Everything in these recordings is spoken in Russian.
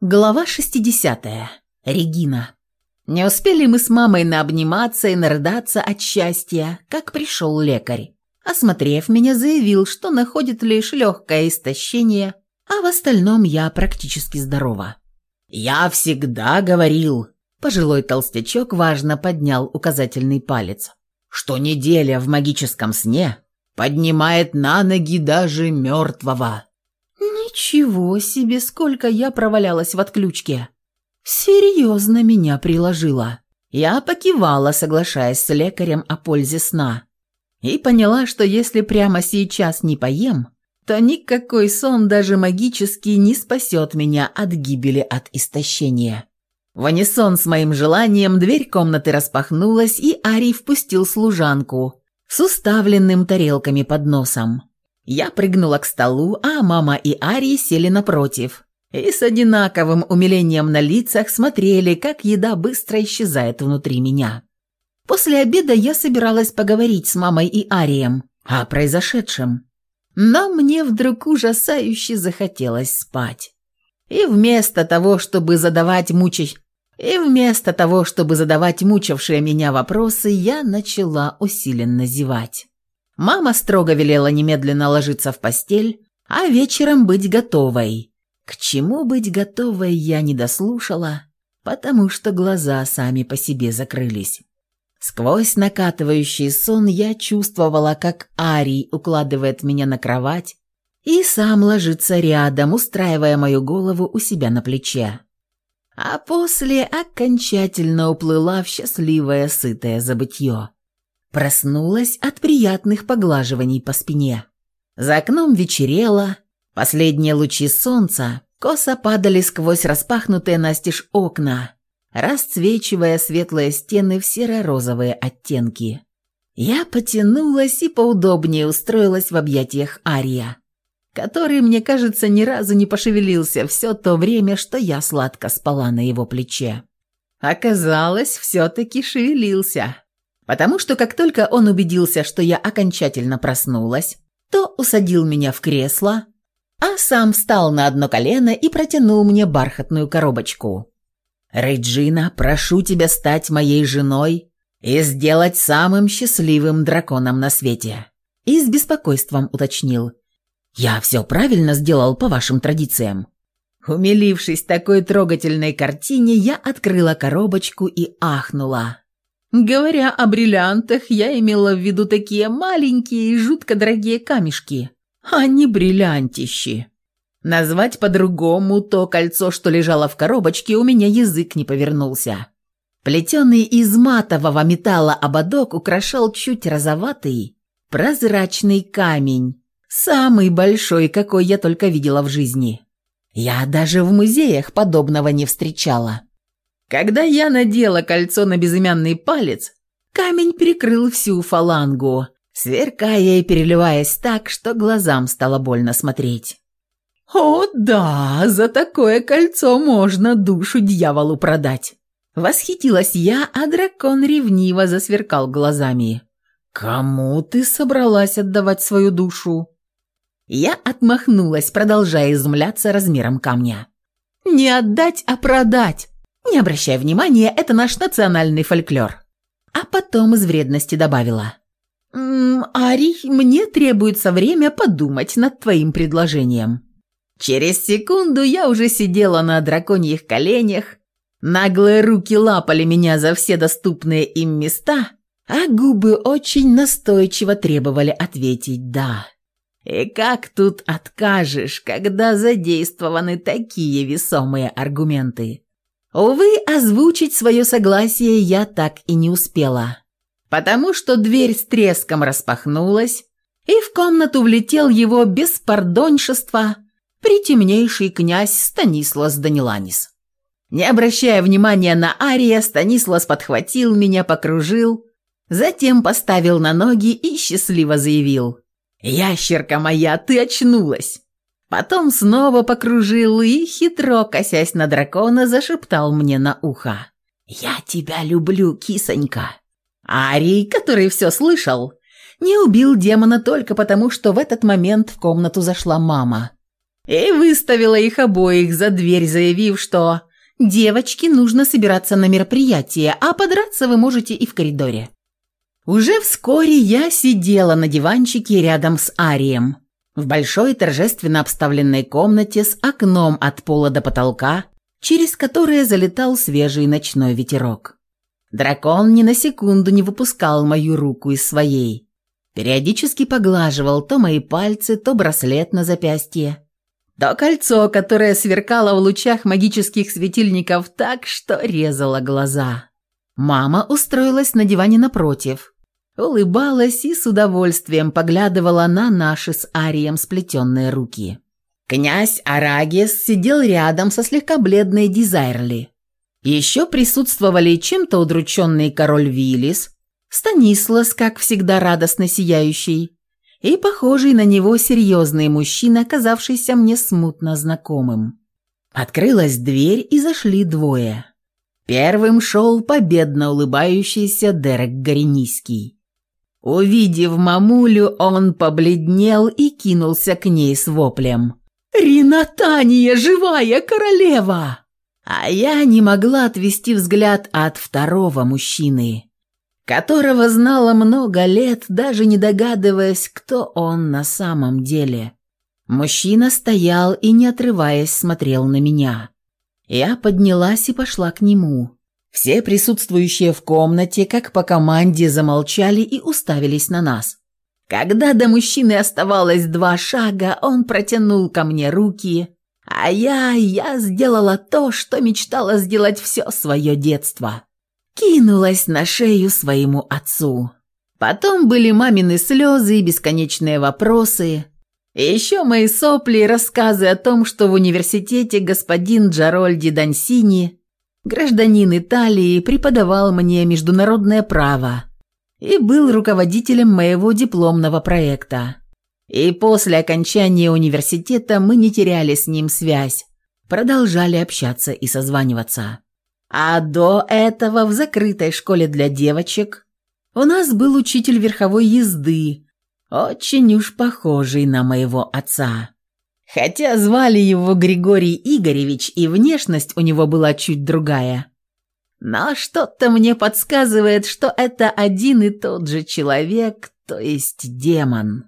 Глава 60. Регина. Не успели мы с мамой наобниматься и нарыдаться от счастья, как пришел лекарь. Осмотрев меня, заявил, что находит лишь легкое истощение, а в остальном я практически здорова. «Я всегда говорил», – пожилой толстячок важно поднял указательный палец, «что неделя в магическом сне поднимает на ноги даже мертвого. Ничего себе, сколько я провалялась в отключке. Серьезно меня приложила. Я покивала, соглашаясь с лекарем о пользе сна. И поняла, что если прямо сейчас не поем, то никакой сон, даже магический, не спасет меня от гибели от истощения. В унисон с моим желанием дверь комнаты распахнулась, и Арий впустил служанку с уставленным тарелками под носом. Я прыгнула к столу, а мама и Ари сели напротив. И с одинаковым умилением на лицах смотрели, как еда быстро исчезает внутри меня. После обеда я собиралась поговорить с мамой и Арием о произошедшем. Но мне вдруг ужасающе захотелось спать. И вместо того, чтобы задавать мучащие... И вместо того, чтобы задавать мучившие меня вопросы, я начала усиленно зевать. Мама строго велела немедленно ложиться в постель, а вечером быть готовой. К чему быть готовой, я не дослушала, потому что глаза сами по себе закрылись. Сквозь накатывающий сон я чувствовала, как Арий укладывает меня на кровать и сам ложится рядом, устраивая мою голову у себя на плече. А после окончательно уплыла в счастливое сытое забытье. Проснулась от приятных поглаживаний по спине. За окном вечерело, последние лучи солнца косо падали сквозь распахнутые настежь окна, расцвечивая светлые стены в серо-розовые оттенки. Я потянулась и поудобнее устроилась в объятиях Ария, который, мне кажется, ни разу не пошевелился все то время, что я сладко спала на его плече. Оказалось, все-таки шевелился потому что как только он убедился, что я окончательно проснулась, то усадил меня в кресло, а сам встал на одно колено и протянул мне бархатную коробочку. «Реджина, прошу тебя стать моей женой и сделать самым счастливым драконом на свете». И с беспокойством уточнил. «Я все правильно сделал по вашим традициям». Умилившись такой трогательной картине, я открыла коробочку и ахнула. Говоря о бриллиантах, я имела в виду такие маленькие и жутко дорогие камешки, а не бриллиантищи. Назвать по-другому то кольцо, что лежало в коробочке, у меня язык не повернулся. Плетеный из матового металла ободок украшал чуть розоватый, прозрачный камень, самый большой, какой я только видела в жизни. Я даже в музеях подобного не встречала. Когда я надела кольцо на безымянный палец, камень перекрыл всю фалангу, сверкая и переливаясь так, что глазам стало больно смотреть. «О да, за такое кольцо можно душу дьяволу продать!» Восхитилась я, а дракон ревниво засверкал глазами. «Кому ты собралась отдавать свою душу?» Я отмахнулась, продолжая изумляться размером камня. «Не отдать, а продать! Не обращай внимания, это наш национальный фольклор». А потом из вредности добавила. «М -м, «Ари, мне требуется время подумать над твоим предложением». Через секунду я уже сидела на драконьих коленях, наглые руки лапали меня за все доступные им места, а губы очень настойчиво требовали ответить «да». И как тут откажешь, когда задействованы такие весомые аргументы? Увы, озвучить свое согласие я так и не успела, потому что дверь с треском распахнулась, и в комнату влетел его беспардоньшество притемнейший князь Станислас Даниланис. Не обращая внимания на Ария, Станислас подхватил меня, покружил, затем поставил на ноги и счастливо заявил. «Ящерка моя, ты очнулась! Потом снова покружил и, хитро косясь на дракона, зашептал мне на ухо. «Я тебя люблю, кисонька!» Арий, который все слышал, не убил демона только потому, что в этот момент в комнату зашла мама. И выставила их обоих за дверь, заявив, что «Девочки, нужно собираться на мероприятие, а подраться вы можете и в коридоре». Уже вскоре я сидела на диванчике рядом с Арием – в большой торжественно обставленной комнате с окном от пола до потолка, через которое залетал свежий ночной ветерок. Дракон ни на секунду не выпускал мою руку из своей. Периодически поглаживал то мои пальцы, то браслет на запястье, то кольцо, которое сверкало в лучах магических светильников так, что резало глаза. Мама устроилась на диване напротив – Улыбалась и с удовольствием поглядывала на наши с Арием сплетенные руки. Князь Арагис сидел рядом со слегка бледной Дизайрли. Еще присутствовали чем-то удрученный король Виллис, Станислас, как всегда радостно сияющий, и похожий на него серьезный мужчина, оказавшийся мне смутно знакомым. Открылась дверь, и зашли двое. Первым шел победно улыбающийся Дерек Горениский. Увидев мамулю, он побледнел и кинулся к ней с воплем. «Ринатания, живая королева!» А я не могла отвести взгляд от второго мужчины, которого знала много лет, даже не догадываясь, кто он на самом деле. Мужчина стоял и, не отрываясь, смотрел на меня. Я поднялась и пошла к нему. Все присутствующие в комнате, как по команде, замолчали и уставились на нас. Когда до мужчины оставалось два шага, он протянул ко мне руки, а я, я сделала то, что мечтала сделать все свое детство. Кинулась на шею своему отцу. Потом были мамины слезы и бесконечные вопросы. Еще мои сопли и рассказы о том, что в университете господин Джарольди Дансини – гражданин Италии, преподавал мне международное право и был руководителем моего дипломного проекта. И после окончания университета мы не теряли с ним связь, продолжали общаться и созваниваться. А до этого в закрытой школе для девочек у нас был учитель верховой езды, очень уж похожий на моего отца. Хотя звали его Григорий Игоревич, и внешность у него была чуть другая. Но что-то мне подсказывает, что это один и тот же человек, то есть демон.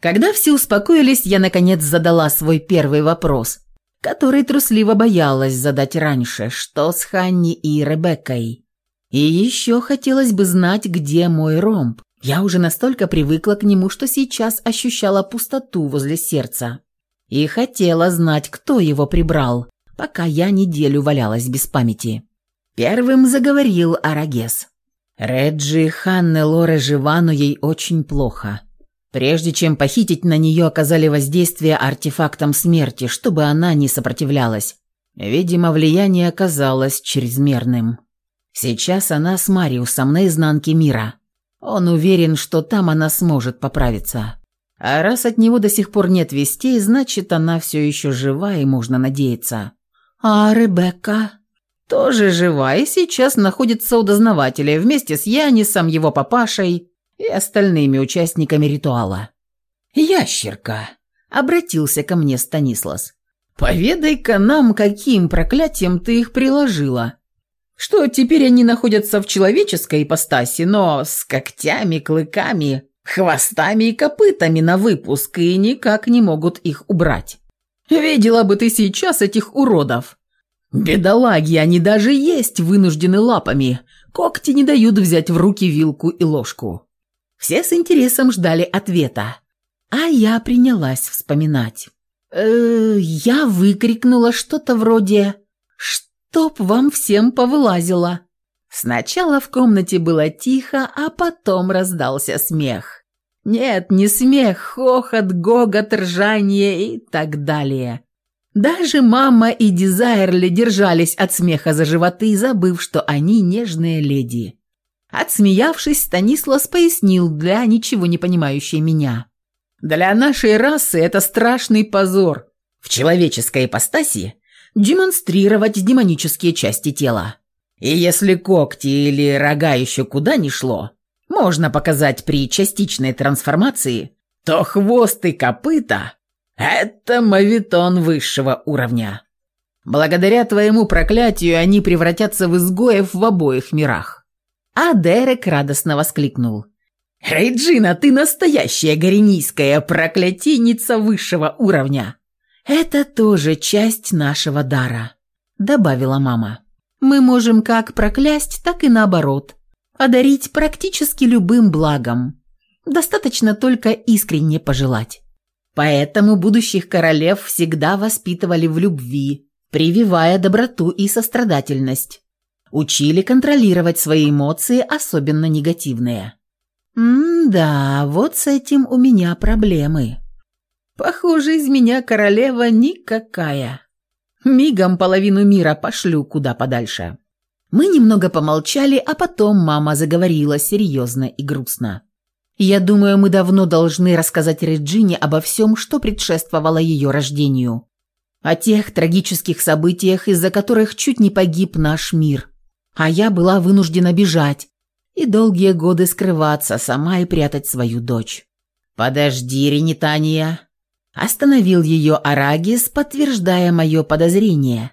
Когда все успокоились, я наконец задала свой первый вопрос, который трусливо боялась задать раньше, что с Ханни и Ребеккой. И еще хотелось бы знать, где мой ромб. Я уже настолько привыкла к нему, что сейчас ощущала пустоту возле сердца и хотела знать, кто его прибрал, пока я неделю валялась без памяти. Первым заговорил Арагес. Реджи, Ханне, Лоре, Живану ей очень плохо. Прежде чем похитить, на нее оказали воздействие артефактом смерти, чтобы она не сопротивлялась. Видимо, влияние оказалось чрезмерным. Сейчас она с Мариусом на изнанке мира. Он уверен, что там она сможет поправиться. А раз от него до сих пор нет вестей, значит, она все еще жива и можно надеяться. А Ребекка тоже жива и сейчас находится у дознавателя вместе с Янисом, его папашей и остальными участниками ритуала. «Ящерка!» – обратился ко мне Станислас. «Поведай-ка нам, каким проклятием ты их приложила. Что теперь они находятся в человеческой ипостаси, но с когтями, клыками хвостами и копытами на выпуск и никак не могут их убрать. Видела бы ты сейчас этих уродов. Бедолаги, они даже есть вынуждены лапами. Когти не дают взять в руки вилку и ложку. Все с интересом ждали ответа. А я принялась вспоминать. Э я выкрикнула что-то вроде «Чтоб вам всем повылазило!» Сначала в комнате было тихо, а потом раздался смех. Нет, не смех, хохот, гогот, ржание и так далее. Даже мама и Дизайрли держались от смеха за животы, забыв, что они нежные леди. Отсмеявшись, Станислав пояснил для ничего не понимающей меня. «Для нашей расы это страшный позор. В человеческой ипостаси демонстрировать демонические части тела». И если когти или рога еще куда не шло, можно показать при частичной трансформации, то хвост и копыта – это мавитон высшего уровня. Благодаря твоему проклятию они превратятся в изгоев в обоих мирах. А Дерек радостно воскликнул. «Рейджина, ты настоящая горенийская проклятийница высшего уровня!» «Это тоже часть нашего дара», – добавила мама мы можем как проклясть, так и наоборот, одарить практически любым благом. Достаточно только искренне пожелать. Поэтому будущих королев всегда воспитывали в любви, прививая доброту и сострадательность. Учили контролировать свои эмоции, особенно негативные. М-да, вот с этим у меня проблемы. Похоже, из меня королева никакая. Мигом половину мира пошлю куда подальше». Мы немного помолчали, а потом мама заговорила серьезно и грустно. «Я думаю, мы давно должны рассказать Реджине обо всем, что предшествовало ее рождению. О тех трагических событиях, из-за которых чуть не погиб наш мир. А я была вынуждена бежать и долгие годы скрываться сама и прятать свою дочь». «Подожди, Ренитания», Остановил ее Арагис, подтверждая мое подозрение,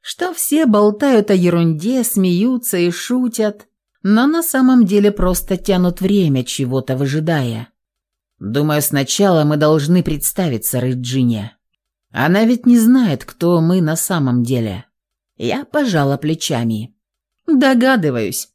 что все болтают о ерунде, смеются и шутят, но на самом деле просто тянут время, чего-то выжидая. «Думаю, сначала мы должны представиться Рыджине. Она ведь не знает, кто мы на самом деле». Я пожала плечами. «Догадываюсь.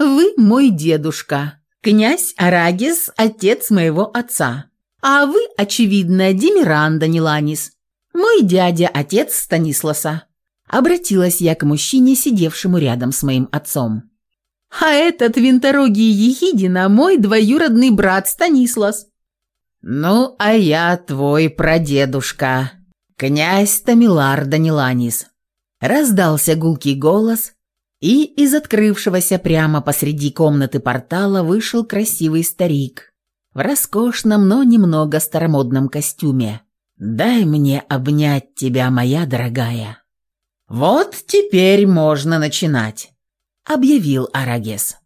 Вы мой дедушка, князь Арагис, отец моего отца. А вы, очевидно, Демиранда Ниланис. мой дядя, отец Станисласа. Обратилась я к мужчине, сидевшему рядом с моим отцом. А этот винторогий Ехидина – мой двоюродный брат Станислас. Ну, а я твой прадедушка, князь Тамилар Даниланис. Раздался гулкий голос, и из открывшегося прямо посреди комнаты портала вышел красивый старик – в роскошном, но немного старомодном костюме. «Дай мне обнять тебя, моя дорогая». «Вот теперь можно начинать», — объявил Арагес.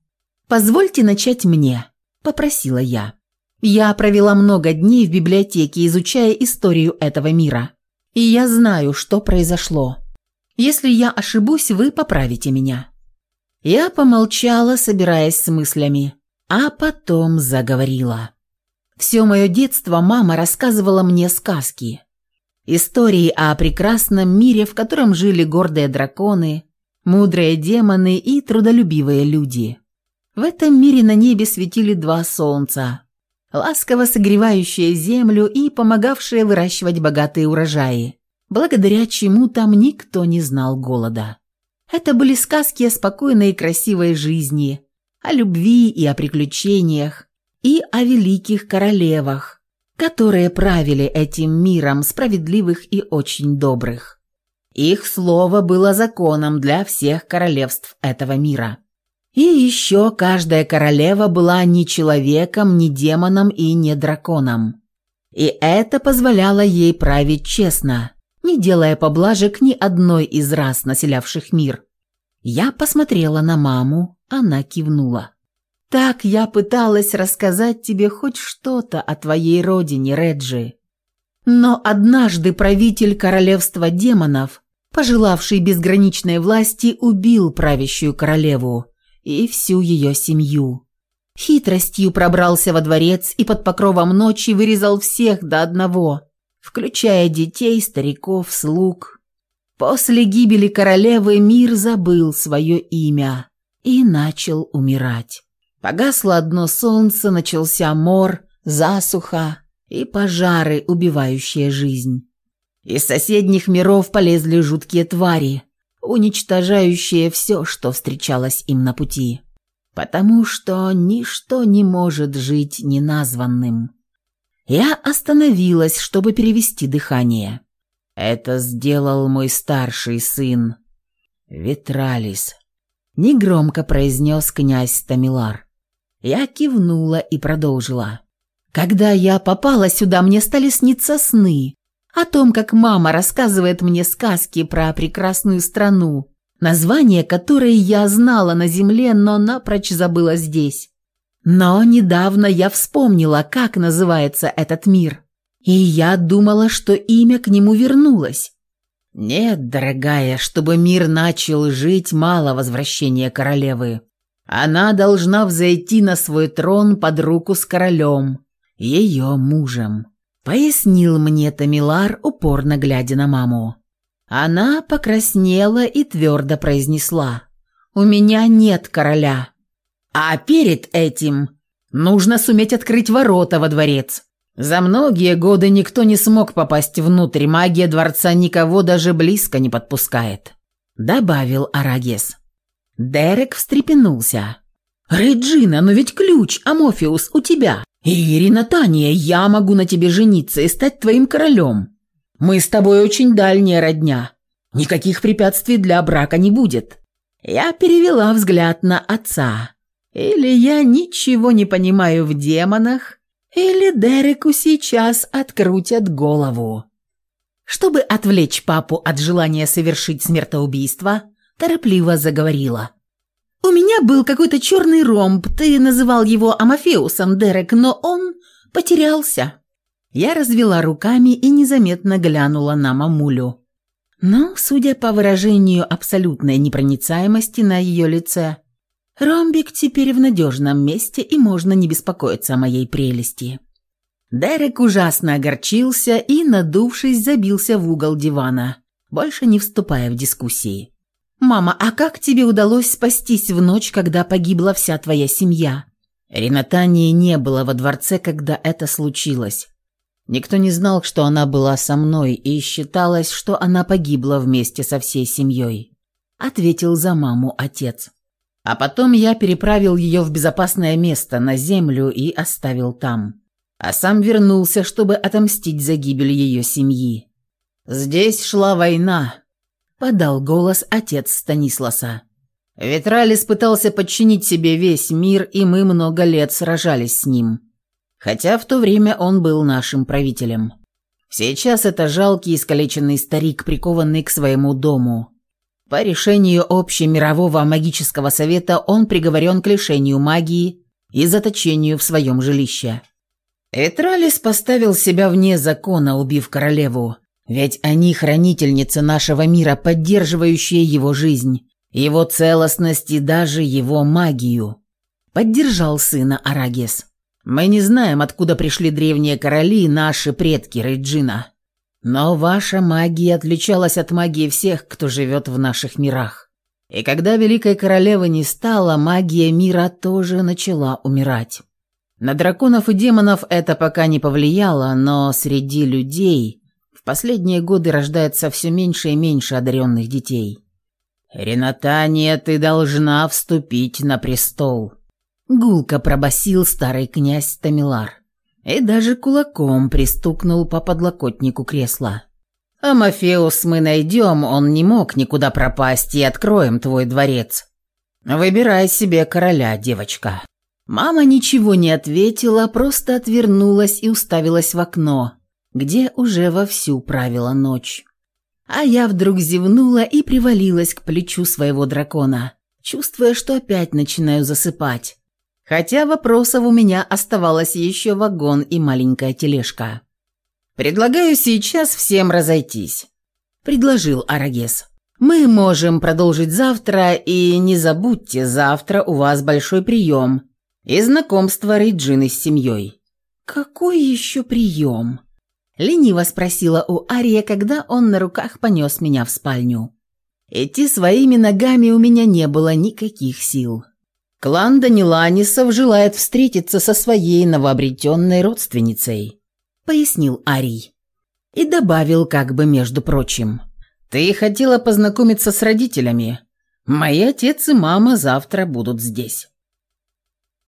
«Позвольте начать мне», — попросила я. «Я провела много дней в библиотеке, изучая историю этого мира. И я знаю, что произошло. Если я ошибусь, вы поправите меня». Я помолчала, собираясь с мыслями, а потом заговорила. Все мое детство мама рассказывала мне сказки. Истории о прекрасном мире, в котором жили гордые драконы, мудрые демоны и трудолюбивые люди. В этом мире на небе светили два солнца, ласково согревающие землю и помогавшие выращивать богатые урожаи, благодаря чему там никто не знал голода. Это были сказки о спокойной и красивой жизни, о любви и о приключениях, и о великих королевах, которые правили этим миром, справедливых и очень добрых. Их слово было законом для всех королевств этого мира. И еще каждая королева была ни человеком, ни демоном и не драконом. И это позволяло ей править честно, не делая поблажек ни одной из раз населявших мир. Я посмотрела на маму, она кивнула. Так я пыталась рассказать тебе хоть что-то о твоей родине, Реджи. Но однажды правитель королевства демонов, пожелавший безграничной власти, убил правящую королеву и всю ее семью. Хитростью пробрался во дворец и под покровом ночи вырезал всех до одного, включая детей, стариков, слуг. После гибели королевы мир забыл свое имя и начал умирать. Погасло одно солнце, начался мор, засуха и пожары, убивающие жизнь. Из соседних миров полезли жуткие твари, уничтожающие все, что встречалось им на пути. Потому что ничто не может жить неназванным. Я остановилась, чтобы перевести дыхание. Это сделал мой старший сын. Витралис. Негромко произнес князь Тамилар. Я кивнула и продолжила. Когда я попала сюда, мне стали сниться сны о том, как мама рассказывает мне сказки про прекрасную страну, название которой я знала на земле, но напрочь забыла здесь. Но недавно я вспомнила, как называется этот мир, и я думала, что имя к нему вернулось. Нет, дорогая, чтобы мир начал жить, мало возвращения королевы. Она должна взойти на свой трон под руку с королем, ее мужем. Пояснил мне Тамилар, упорно глядя на маму. Она покраснела и твердо произнесла. «У меня нет короля. А перед этим нужно суметь открыть ворота во дворец. За многие годы никто не смог попасть внутрь, магия дворца никого даже близко не подпускает», – добавил Арагес. Дерек встрепенулся. «Реджина, но ведь ключ, Амофиус, у тебя. И Ирина Тания, я могу на тебе жениться и стать твоим королем. Мы с тобой очень дальняя родня. Никаких препятствий для брака не будет». Я перевела взгляд на отца. «Или я ничего не понимаю в демонах, или Дереку сейчас открутят голову». Чтобы отвлечь папу от желания совершить смертоубийство, торопливо заговорила. «У меня был какой-то черный ромб, ты называл его Амофеусом, Дерек, но он потерялся». Я развела руками и незаметно глянула на мамулю. Но, судя по выражению абсолютной непроницаемости на ее лице, ромбик теперь в надежном месте и можно не беспокоиться о моей прелести. Дерек ужасно огорчился и, надувшись, забился в угол дивана, больше не вступая в дискуссии. «Мама, а как тебе удалось спастись в ночь, когда погибла вся твоя семья?» Ренатании не было во дворце, когда это случилось. Никто не знал, что она была со мной, и считалось, что она погибла вместе со всей семьей. Ответил за маму отец. А потом я переправил ее в безопасное место, на землю, и оставил там. А сам вернулся, чтобы отомстить за гибель ее семьи. Здесь шла война, – подал голос отец Станисласа. Витралис пытался подчинить себе весь мир, и мы много лет сражались с ним. Хотя в то время он был нашим правителем. Сейчас это жалкий искалеченный старик, прикованный к своему дому. По решению Общемирового магического совета он приговорен к лишению магии и заточению в своем жилище. Этралис поставил себя вне закона, убив королеву, ведь они хранительницы нашего мира, поддерживающие его жизнь, его целостность и даже его магию. Поддержал сына Арагес. Мы не знаем, откуда пришли древние короли и наши предки Рейджина. Но ваша магия отличалась от магии всех, кто живет в наших мирах. И когда Великой Королевы не стало, магия мира тоже начала умирать. На драконов и демонов это пока не повлияло, но среди людей последние годы рождается все меньше и меньше одаренных детей. «Ренатания, ты должна вступить на престол», — гулко пробасил старый князь Тамилар. И даже кулаком пристукнул по подлокотнику кресла. «А мы найдем, он не мог никуда пропасть, и откроем твой дворец. Выбирай себе короля, девочка». Мама ничего не ответила, просто отвернулась и уставилась в окно, где уже вовсю правила ночь. А я вдруг зевнула и привалилась к плечу своего дракона, чувствуя, что опять начинаю засыпать. Хотя вопросов у меня оставалось еще вагон и маленькая тележка. «Предлагаю сейчас всем разойтись», – предложил Арагес. «Мы можем продолжить завтра, и не забудьте, завтра у вас большой прием и знакомство Рейджины с семьей». «Какой еще прием?» Лениво спросила у Ария, когда он на руках понес меня в спальню. Идти своими ногами у меня не было никаких сил. Клан Даниланисов желает встретиться со своей новообретенной родственницей», — пояснил Арий. И добавил как бы между прочим. «Ты хотела познакомиться с родителями. Мои отец и мама завтра будут здесь».